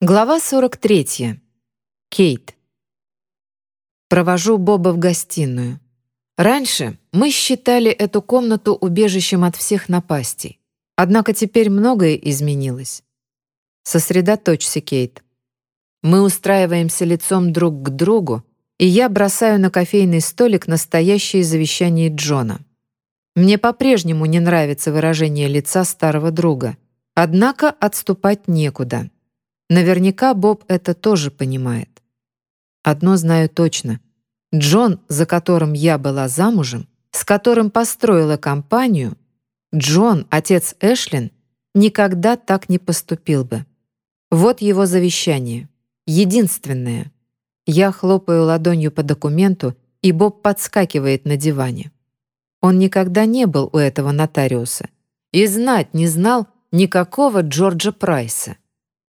Глава 43. Кейт. Провожу Боба в гостиную. Раньше мы считали эту комнату убежищем от всех напастей. Однако теперь многое изменилось. Сосредоточься, Кейт. Мы устраиваемся лицом друг к другу, и я бросаю на кофейный столик настоящее завещание Джона. Мне по-прежнему не нравится выражение лица старого друга, однако отступать некуда. Наверняка Боб это тоже понимает. Одно знаю точно. Джон, за которым я была замужем, с которым построила компанию, Джон, отец Эшлин, никогда так не поступил бы. Вот его завещание. Единственное. Я хлопаю ладонью по документу, и Боб подскакивает на диване. Он никогда не был у этого нотариуса и знать не знал никакого Джорджа Прайса.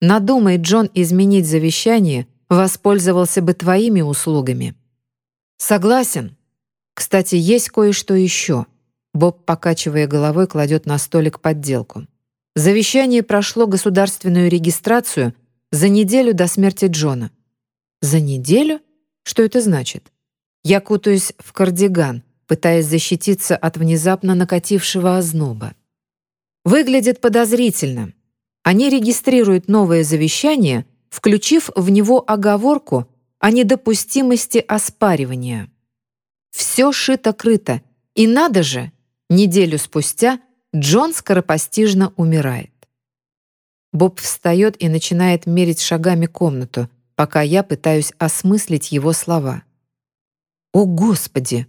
Надумай, Джон, изменить завещание, воспользовался бы твоими услугами. Согласен. Кстати, есть кое-что еще. Боб, покачивая головой, кладет на столик подделку. Завещание прошло государственную регистрацию за неделю до смерти Джона. За неделю? Что это значит? Я кутаюсь в кардиган, пытаясь защититься от внезапно накатившего озноба. Выглядит подозрительно. Они регистрируют новое завещание, включив в него оговорку о недопустимости оспаривания. Все шито-крыто, и надо же, неделю спустя Джон скоропостижно умирает. Боб встает и начинает мерить шагами комнату, пока я пытаюсь осмыслить его слова. «О, Господи!»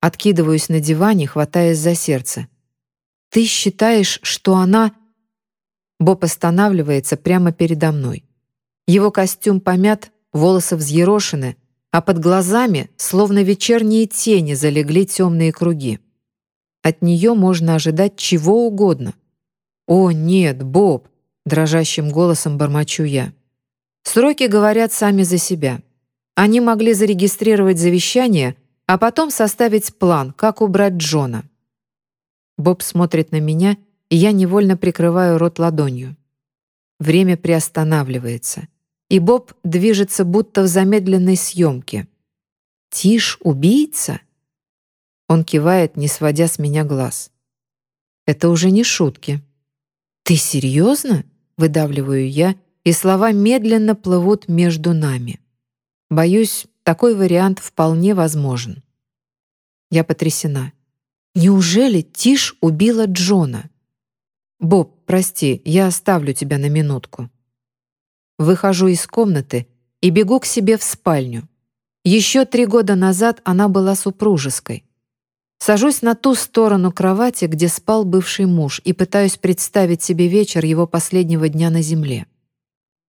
Откидываюсь на диване, хватаясь за сердце. «Ты считаешь, что она...» Боб останавливается прямо передо мной. Его костюм помят, волосы взъерошены, а под глазами, словно вечерние тени, залегли темные круги. От нее можно ожидать чего угодно. «О, нет, Боб!» — дрожащим голосом бормочу я. Сроки говорят сами за себя. Они могли зарегистрировать завещание, а потом составить план, как убрать Джона. Боб смотрит на меня — и я невольно прикрываю рот ладонью. Время приостанавливается, и Боб движется будто в замедленной съемке. «Тишь, убийца?» Он кивает, не сводя с меня глаз. «Это уже не шутки». «Ты серьезно?» — выдавливаю я, и слова медленно плывут между нами. Боюсь, такой вариант вполне возможен. Я потрясена. Неужели Тиш убила Джона? «Боб, прости, я оставлю тебя на минутку». Выхожу из комнаты и бегу к себе в спальню. Еще три года назад она была супружеской. Сажусь на ту сторону кровати, где спал бывший муж, и пытаюсь представить себе вечер его последнего дня на земле.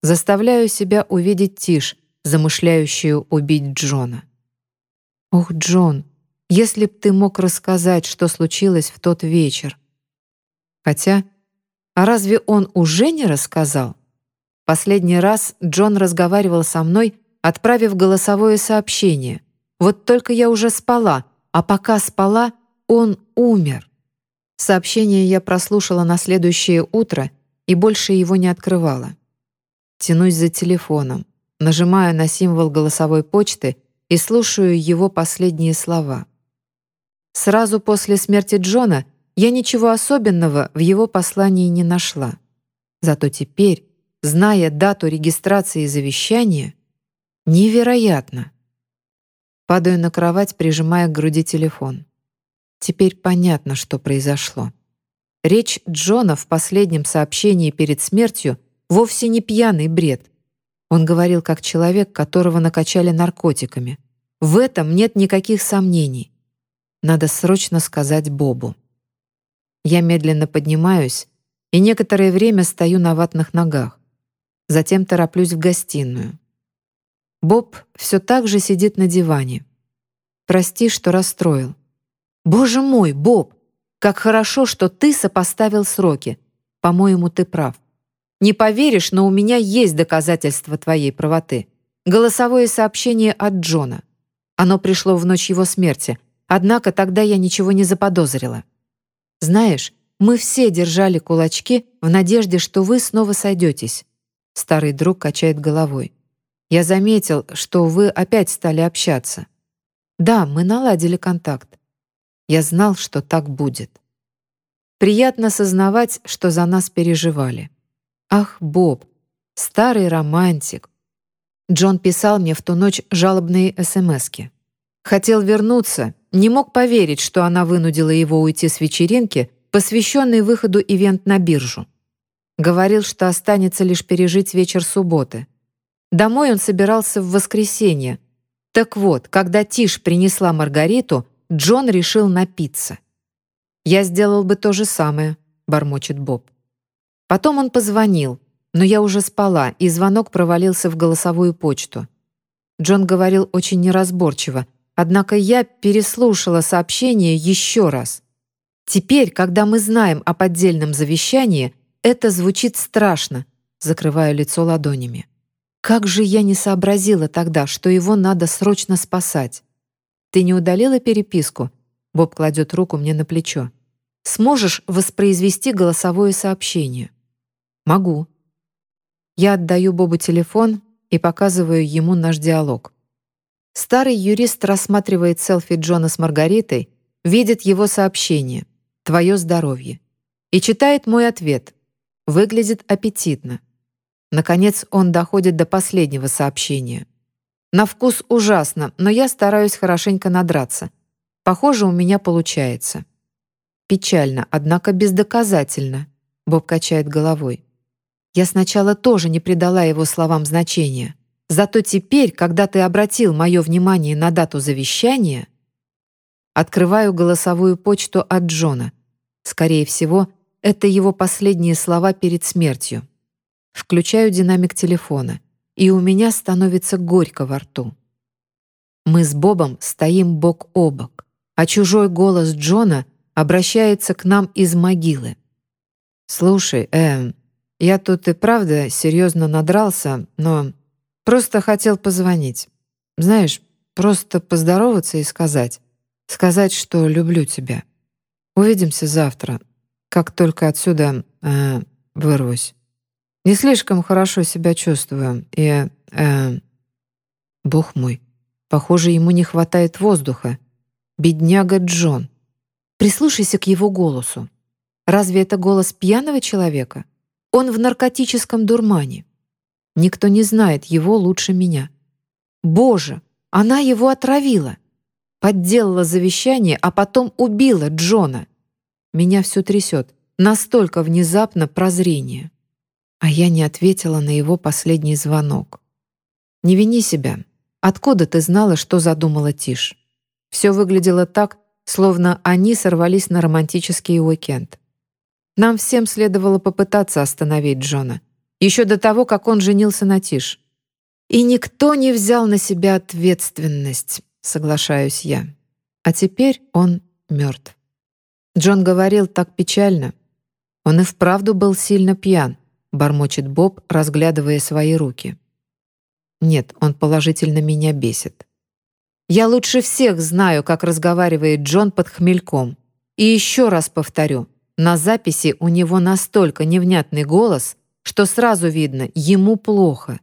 Заставляю себя увидеть Тиш, замышляющую убить Джона. «Ох, Джон, если б ты мог рассказать, что случилось в тот вечер». Хотя а разве он уже не рассказал? Последний раз Джон разговаривал со мной, отправив голосовое сообщение. Вот только я уже спала, а пока спала, он умер. Сообщение я прослушала на следующее утро и больше его не открывала. Тянусь за телефоном, нажимаю на символ голосовой почты и слушаю его последние слова. Сразу после смерти Джона я ничего особенного в его послании не нашла. Зато теперь, зная дату регистрации завещания, невероятно. Падаю на кровать, прижимая к груди телефон. Теперь понятно, что произошло. Речь Джона в последнем сообщении перед смертью вовсе не пьяный бред. Он говорил как человек, которого накачали наркотиками. В этом нет никаких сомнений. Надо срочно сказать Бобу. Я медленно поднимаюсь и некоторое время стою на ватных ногах. Затем тороплюсь в гостиную. Боб все так же сидит на диване. «Прости, что расстроил». «Боже мой, Боб! Как хорошо, что ты сопоставил сроки. По-моему, ты прав. Не поверишь, но у меня есть доказательства твоей правоты. Голосовое сообщение от Джона. Оно пришло в ночь его смерти, однако тогда я ничего не заподозрила. Знаешь, мы все держали кулачки в надежде, что вы снова сойдетесь. Старый друг качает головой. «Я заметил, что вы опять стали общаться. Да, мы наладили контакт. Я знал, что так будет. Приятно сознавать, что за нас переживали. Ах, Боб, старый романтик. Джон писал мне в ту ночь жалобные СМСки. Хотел вернуться, не мог поверить, что она вынудила его уйти с вечеринки, посвященной выходу ивент на биржу. Говорил, что останется лишь пережить вечер субботы. Домой он собирался в воскресенье. Так вот, когда Тиш принесла Маргариту, Джон решил напиться. «Я сделал бы то же самое», — бормочет Боб. Потом он позвонил, но я уже спала, и звонок провалился в голосовую почту. Джон говорил очень неразборчиво, однако я переслушала сообщение еще раз. Теперь, когда мы знаем о поддельном завещании, это звучит страшно, закрываю лицо ладонями. Как же я не сообразила тогда, что его надо срочно спасать? Ты не удалила переписку? Боб кладет руку мне на плечо. Сможешь воспроизвести голосовое сообщение? Могу. Я отдаю Бобу телефон и показываю ему наш диалог. Старый юрист рассматривает селфи Джона с Маргаритой, видит его сообщение «Твое здоровье» и читает мой ответ. Выглядит аппетитно. Наконец он доходит до последнего сообщения. На вкус ужасно, но я стараюсь хорошенько надраться. Похоже, у меня получается. Печально, однако бездоказательно. Боб качает головой. Я сначала тоже не придала его словам значения. Зато теперь, когда ты обратил мое внимание на дату завещания, открываю голосовую почту от Джона. Скорее всего, это его последние слова перед смертью. Включаю динамик телефона, и у меня становится горько во рту. Мы с Бобом стоим бок о бок, а чужой голос Джона обращается к нам из могилы. «Слушай, эм, я тут и правда серьезно надрался, но просто хотел позвонить. Знаешь, просто поздороваться и сказать. Сказать, что люблю тебя. Увидимся завтра, как только отсюда э, вырвусь. Не слишком хорошо себя чувствую, и... Э, Бог мой, похоже, ему не хватает воздуха. Бедняга Джон. Прислушайся к его голосу. Разве это голос пьяного человека? Он в наркотическом дурмане. Никто не знает его лучше меня. Боже, она его отравила. Подделала завещание, а потом убила Джона. Меня все трясет. Настолько внезапно прозрение. А я не ответила на его последний звонок. Не вини себя. Откуда ты знала, что задумала Тиш? Все выглядело так, словно они сорвались на романтический уикенд. Нам всем следовало попытаться остановить Джона, еще до того, как он женился на Тиш. И никто не взял на себя ответственность, соглашаюсь я. А теперь он мертв. Джон говорил так печально. Он и вправду был сильно пьян, бормочет Боб, разглядывая свои руки. Нет, он положительно меня бесит. Я лучше всех знаю, как разговаривает Джон под хмельком. И еще раз повторю, на записи у него настолько невнятный голос, что сразу видно, ему плохо.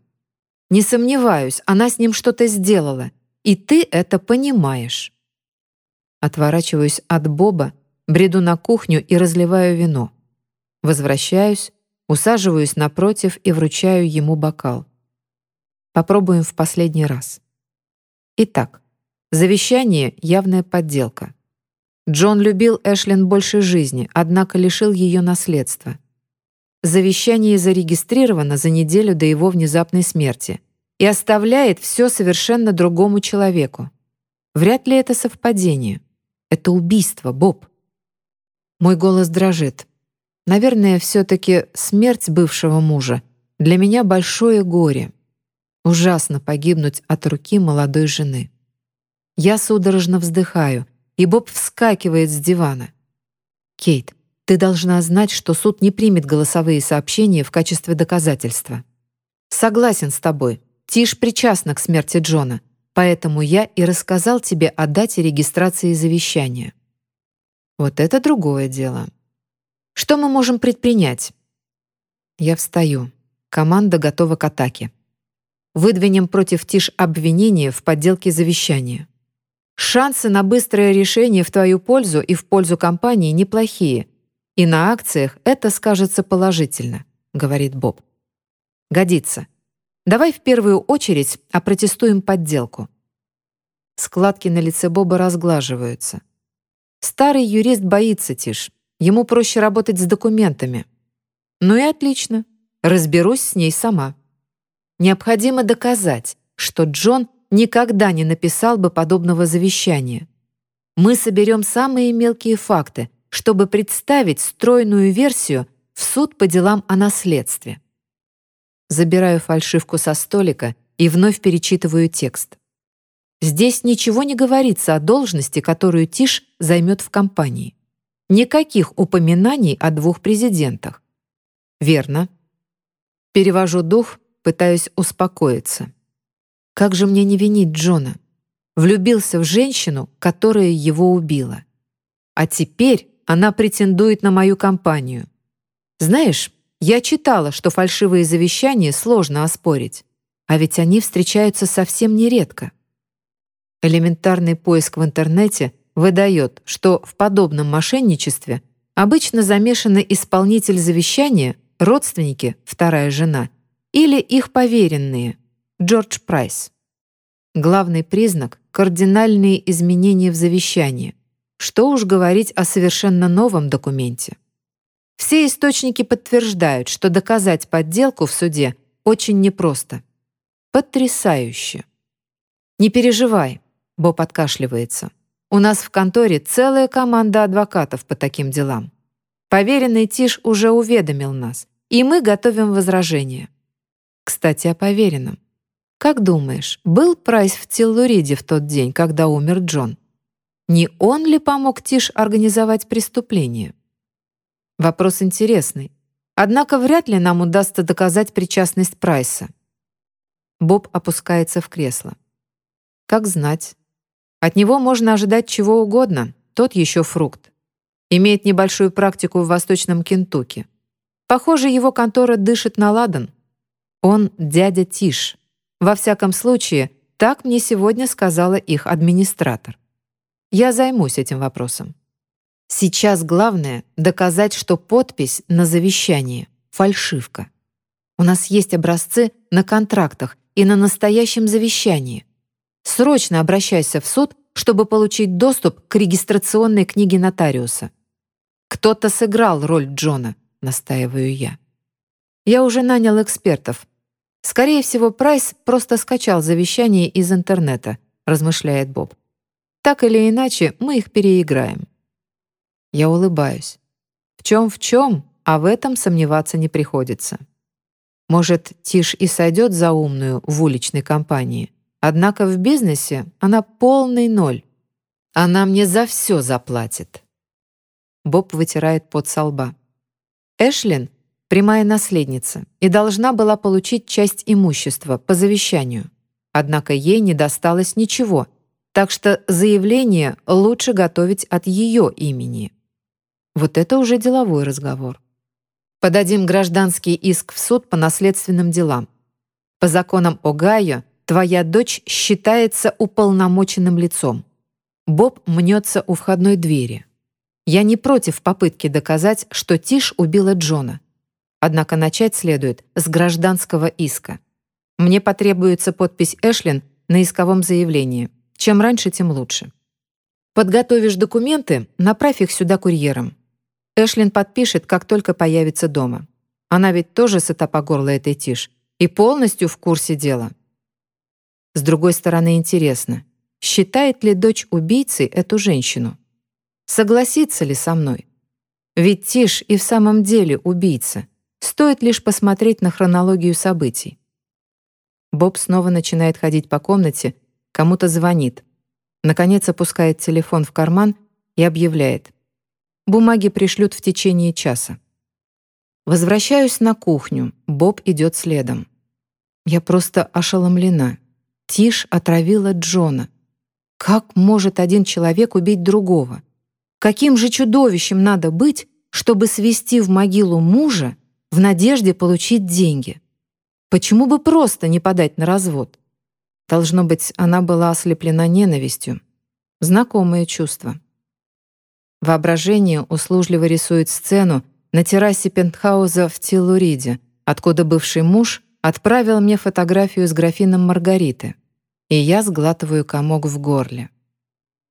Не сомневаюсь, она с ним что-то сделала, и ты это понимаешь. Отворачиваюсь от Боба, бреду на кухню и разливаю вино. Возвращаюсь, усаживаюсь напротив и вручаю ему бокал. Попробуем в последний раз. Итак, завещание — явная подделка. Джон любил Эшлин больше жизни, однако лишил ее наследства. Завещание зарегистрировано за неделю до его внезапной смерти и оставляет все совершенно другому человеку. Вряд ли это совпадение. Это убийство, Боб. Мой голос дрожит. Наверное, все-таки смерть бывшего мужа для меня большое горе. Ужасно погибнуть от руки молодой жены. Я судорожно вздыхаю, и Боб вскакивает с дивана. «Кейт, ты должна знать, что суд не примет голосовые сообщения в качестве доказательства. Согласен с тобой. Тиш причастна к смерти Джона, поэтому я и рассказал тебе о дате регистрации завещания. Вот это другое дело. Что мы можем предпринять? Я встаю. Команда готова к атаке. Выдвинем против Тиш обвинение в подделке завещания. Шансы на быстрое решение в твою пользу и в пользу компании неплохие, и на акциях это скажется положительно, говорит Боб. Годится. Давай в первую очередь опротестуем подделку. Складки на лице Боба разглаживаются. Старый юрист боится, Тиш. Ему проще работать с документами. Ну и отлично. Разберусь с ней сама. Необходимо доказать, что Джон никогда не написал бы подобного завещания. Мы соберем самые мелкие факты, чтобы представить стройную версию в суд по делам о наследстве. Забираю фальшивку со столика и вновь перечитываю текст. Здесь ничего не говорится о должности, которую Тиш займет в компании. Никаких упоминаний о двух президентах. Верно. Перевожу дух, пытаюсь успокоиться. Как же мне не винить Джона? Влюбился в женщину, которая его убила. А теперь она претендует на мою компанию. Знаешь, я читала, что фальшивые завещания сложно оспорить, а ведь они встречаются совсем нередко. Элементарный поиск в интернете выдает, что в подобном мошенничестве обычно замешаны исполнитель завещания, родственники, вторая жена, или их поверенные, Джордж Прайс. Главный признак — кардинальные изменения в завещании. Что уж говорить о совершенно новом документе. Все источники подтверждают, что доказать подделку в суде очень непросто. Потрясающе. Не переживай, Боб откашливается. «У нас в конторе целая команда адвокатов по таким делам. Поверенный Тиш уже уведомил нас, и мы готовим возражение. Кстати, о поверенном. Как думаешь, был Прайс в Тиллуриде в тот день, когда умер Джон? Не он ли помог Тиш организовать преступление? Вопрос интересный. Однако вряд ли нам удастся доказать причастность Прайса. Боб опускается в кресло. Как знать. От него можно ожидать чего угодно, тот еще фрукт. Имеет небольшую практику в Восточном Кентукки. Похоже, его контора дышит на ладан. Он дядя Тиш. Во всяком случае, так мне сегодня сказала их администратор. Я займусь этим вопросом. Сейчас главное — доказать, что подпись на завещании — фальшивка. У нас есть образцы на контрактах и на настоящем завещании — Срочно обращайся в суд, чтобы получить доступ к регистрационной книге нотариуса. Кто-то сыграл роль Джона, настаиваю я. Я уже нанял экспертов. Скорее всего, Прайс просто скачал завещание из интернета, размышляет Боб. Так или иначе, мы их переиграем. Я улыбаюсь. В чем в чем, а в этом сомневаться не приходится. Может, Тиш и сойдет за умную в уличной компании, Однако в бизнесе она полный ноль. Она мне за все заплатит. Боб вытирает пот со лба. Эшлин — прямая наследница и должна была получить часть имущества по завещанию. Однако ей не досталось ничего, так что заявление лучше готовить от ее имени. Вот это уже деловой разговор. Подадим гражданский иск в суд по наследственным делам. По законам Огайо Твоя дочь считается уполномоченным лицом. Боб мнется у входной двери. Я не против попытки доказать, что Тиш убила Джона. Однако начать следует с гражданского иска. Мне потребуется подпись Эшлин на исковом заявлении. Чем раньше, тем лучше. Подготовишь документы, направь их сюда курьером. Эшлин подпишет, как только появится дома. Она ведь тоже сыта по горло этой Тиш и полностью в курсе дела. С другой стороны, интересно, считает ли дочь убийцей эту женщину? Согласится ли со мной? Ведь Тиш и в самом деле убийца. Стоит лишь посмотреть на хронологию событий. Боб снова начинает ходить по комнате, кому-то звонит. Наконец опускает телефон в карман и объявляет. Бумаги пришлют в течение часа. Возвращаюсь на кухню, Боб идет следом. Я просто ошеломлена. Тиш отравила Джона. Как может один человек убить другого? Каким же чудовищем надо быть, чтобы свести в могилу мужа в надежде получить деньги? Почему бы просто не подать на развод? Должно быть, она была ослеплена ненавистью. Знакомое чувство. Воображение услужливо рисует сцену на террасе пентхауза в Тиллуриде, откуда бывший муж отправил мне фотографию с графином Маргариты, и я сглатываю комок в горле.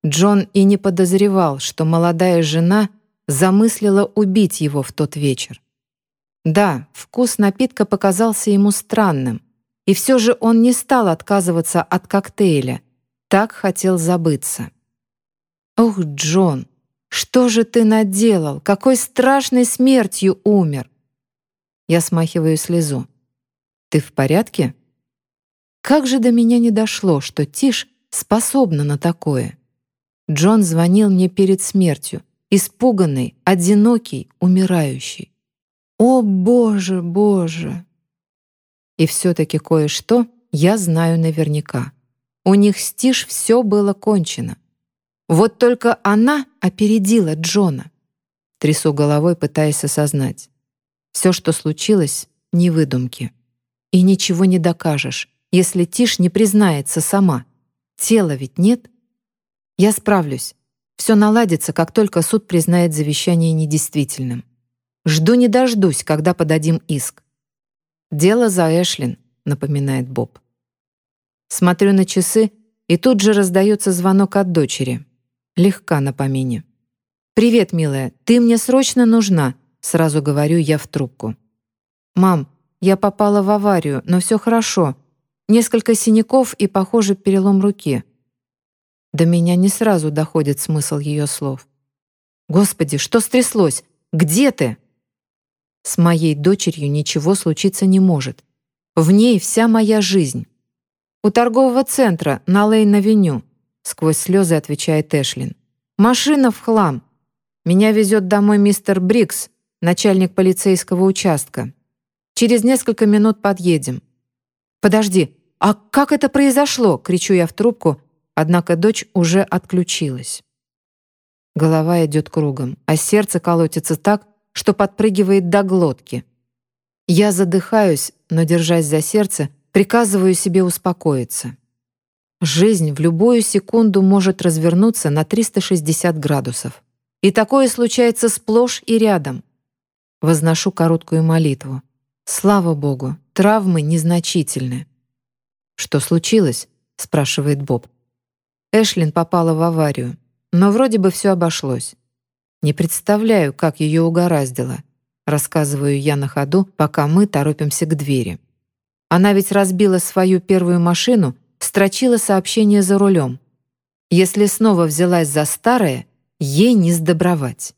Джон и не подозревал, что молодая жена замыслила убить его в тот вечер. Да, вкус напитка показался ему странным, и все же он не стал отказываться от коктейля, так хотел забыться. «Ох, Джон, что же ты наделал? Какой страшной смертью умер!» Я смахиваю слезу. «Ты в порядке?» Как же до меня не дошло, что Тиш способна на такое. Джон звонил мне перед смертью, испуганный, одинокий, умирающий. О, Боже, Боже! И все-таки кое-что я знаю наверняка. У них с Тиш все было кончено. Вот только она опередила Джона. Трясу головой, пытаясь осознать. Все, что случилось, — не выдумки. И ничего не докажешь, если Тиш не признается сама. Тела ведь нет. Я справлюсь. Все наладится, как только суд признает завещание недействительным. Жду не дождусь, когда подадим иск. «Дело за Эшлин», — напоминает Боб. Смотрю на часы, и тут же раздается звонок от дочери. Легка на помине. «Привет, милая, ты мне срочно нужна», — сразу говорю я в трубку. «Мам, я попала в аварию, но все хорошо. Несколько синяков и, похоже, перелом руки. До меня не сразу доходит смысл ее слов. «Господи, что стряслось? Где ты?» С моей дочерью ничего случиться не может. В ней вся моя жизнь. «У торгового центра на Лейн-авеню», — сквозь слезы отвечает Эшлин. «Машина в хлам. Меня везет домой мистер Брикс, начальник полицейского участка. Через несколько минут подъедем». «Подожди, а как это произошло?» — кричу я в трубку, Однако дочь уже отключилась. Голова идет кругом, а сердце колотится так, что подпрыгивает до глотки. Я задыхаюсь, но, держась за сердце, приказываю себе успокоиться. Жизнь в любую секунду может развернуться на 360 градусов. И такое случается сплошь и рядом. Возношу короткую молитву. Слава Богу, травмы незначительны. «Что случилось?» — спрашивает Боб. Эшлин попала в аварию, но вроде бы все обошлось. Не представляю, как ее угораздило. Рассказываю я на ходу, пока мы торопимся к двери. Она ведь разбила свою первую машину, строчила сообщение за рулем. Если снова взялась за старое, ей не сдобровать.